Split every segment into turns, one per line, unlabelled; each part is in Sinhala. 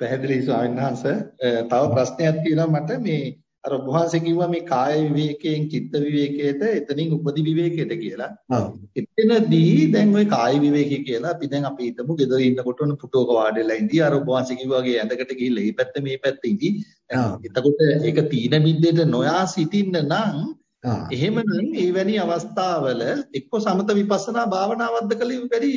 පැහැදිලි ස්වාමීන් වහන්සේ තව ප්‍රශ්නයක් තියෙනවා මට මේ අර වහන්සේ කිව්වා මේ කාය විවේකයෙන් චිත්ත විවේකයට එතනින් උපදි විවේකයට කියලා.
ඔව්.
එතනදී දැන් ওই කාය විවේකී කියලා අපි දැන් අපි හිතමු ගෙදර ඉන්නකොට උන පුටුවක වාඩිලා ඉඳී අර වහන්සේ කිව්වා වගේ ඇඳකට ගිහිල්ලා මේ පැත්ත මේ පැත්ත ඉඳී. එතකොට ඒක තීන මිද්දේට නොයා සිටින්න නම් එහෙමනම් එවැනි අවස්ථාවල එක්ක සමත විපස්සනා භාවනාවක්ද කළ වැඩි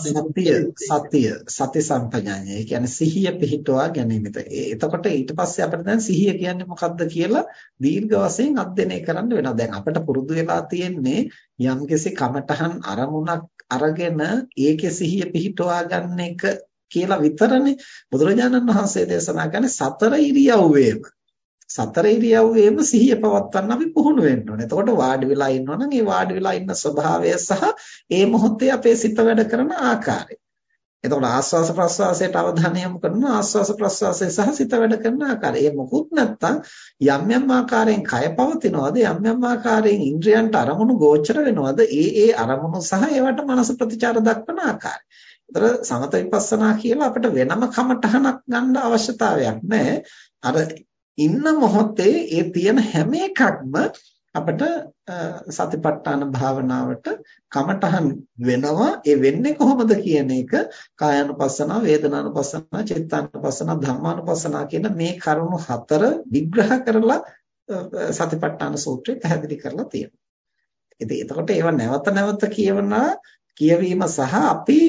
සතිය සතිය සති සම්පජාඤ්ඤය. ඒ කියන්නේ සිහිය පිහිටුවා ගැනීමද. එතකොට ඊට පස්සේ අපිට දැන් සිහිය කියන්නේ මොකක්ද කියලා දීර්ඝ වශයෙන් අධ්‍යයනය කරන්න වෙනවා. දැන් අපිට පුරුදු වෙලා තියෙන්නේ යම්කිසි කමඨහන් අරමුණක් අරගෙන ඒකේ සිහිය පිහිටුවා ගන්න එක කියලා විතරනේ බුදුරජාණන් වහන්සේ දේශනා කරන්නේ සතර ඉරියව්වේම සතර ඉරියව්වේම සිහිය පවත්වන්න අපි පුහුණු වෙන්න ඕනේ. එතකොට වාඩි වෙලා ඉන්නවා නම් ඒ වාඩි වෙලා ඉන්න ස්වභාවය සහ ඒ මොහොතේ අපේ සිත වැඩ කරන ආකාරය. එතකොට ආස්වාස ප්‍රස්වාසයට අවධානය යොමු කරනවා ආස්වාස ප්‍රස්වාසය සහ සිත වැඩ කරන ආකාරය. ඒ මොකුත් නැත්තම් යම් යම් ආකාරයෙන් කය පවතිනවද යම් යම් ආකාරයෙන් ඉන්ද්‍රයන්ට අරමුණු ගෝචර වෙනවද ඒ ඒ අරමුණු සහ ඒවට මනස ප්‍රතිචාර දක්වන ආකාරය. ඒතර සමත විපස්සනා කියලා අපිට වෙනම කමටහනක් ගන්න අවශ්‍යතාවයක් නැහැ. අර ඉන්න මොහොතේ ඒ තියෙන හැම එකක්ම අපිට සතිපට්ඨාන භාවනාවට කමටහන් වෙනවා ඒ වෙන්නේ කොහොමද කියන එක කායानुපස්සන වේදනානුපස්සන චිත්තානුපස්සන ධම්මානුපස්සන කියන මේ කරුණු හතර විග්‍රහ කරලා සතිපට්ඨාන සූත්‍රය පැහැදිලි කරලා තියෙනවා. ඉතින් එතකොට ඒව නැවත නැවත කියවනා කියවීම සහ අපි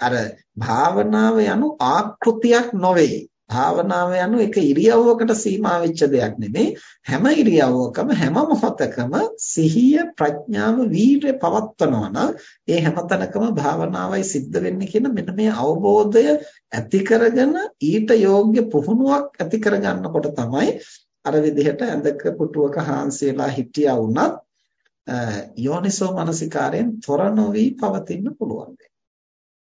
අර භාවනාව යනු ආකෘතියක් නොවේ. භාවනාව යනු එක ඉරියව්වකට සීමා වෙච්ච දෙයක් නෙමෙයි හැම ඉරියව්වකම හැම මොහොතකම සිහිය ප්‍රඥාව වීර්ය පවත්වනවා නම් ඒ හැමතැනකම භාවනාවයි සිද්ධ වෙන්නේ කියන මෙන්න මේ අවබෝධය ඇති කරගෙන ඊට යෝග්‍ය පුහුණුවක් ඇති කරගන්නකොට තමයි අර විදිහට ඇඳක පුටුවක හාන්සි වෙලා හිටියා වුණත් යෝනිසෝ මනසිකාරයෙන් තොර නොවි පවතින්න පුළුවන්.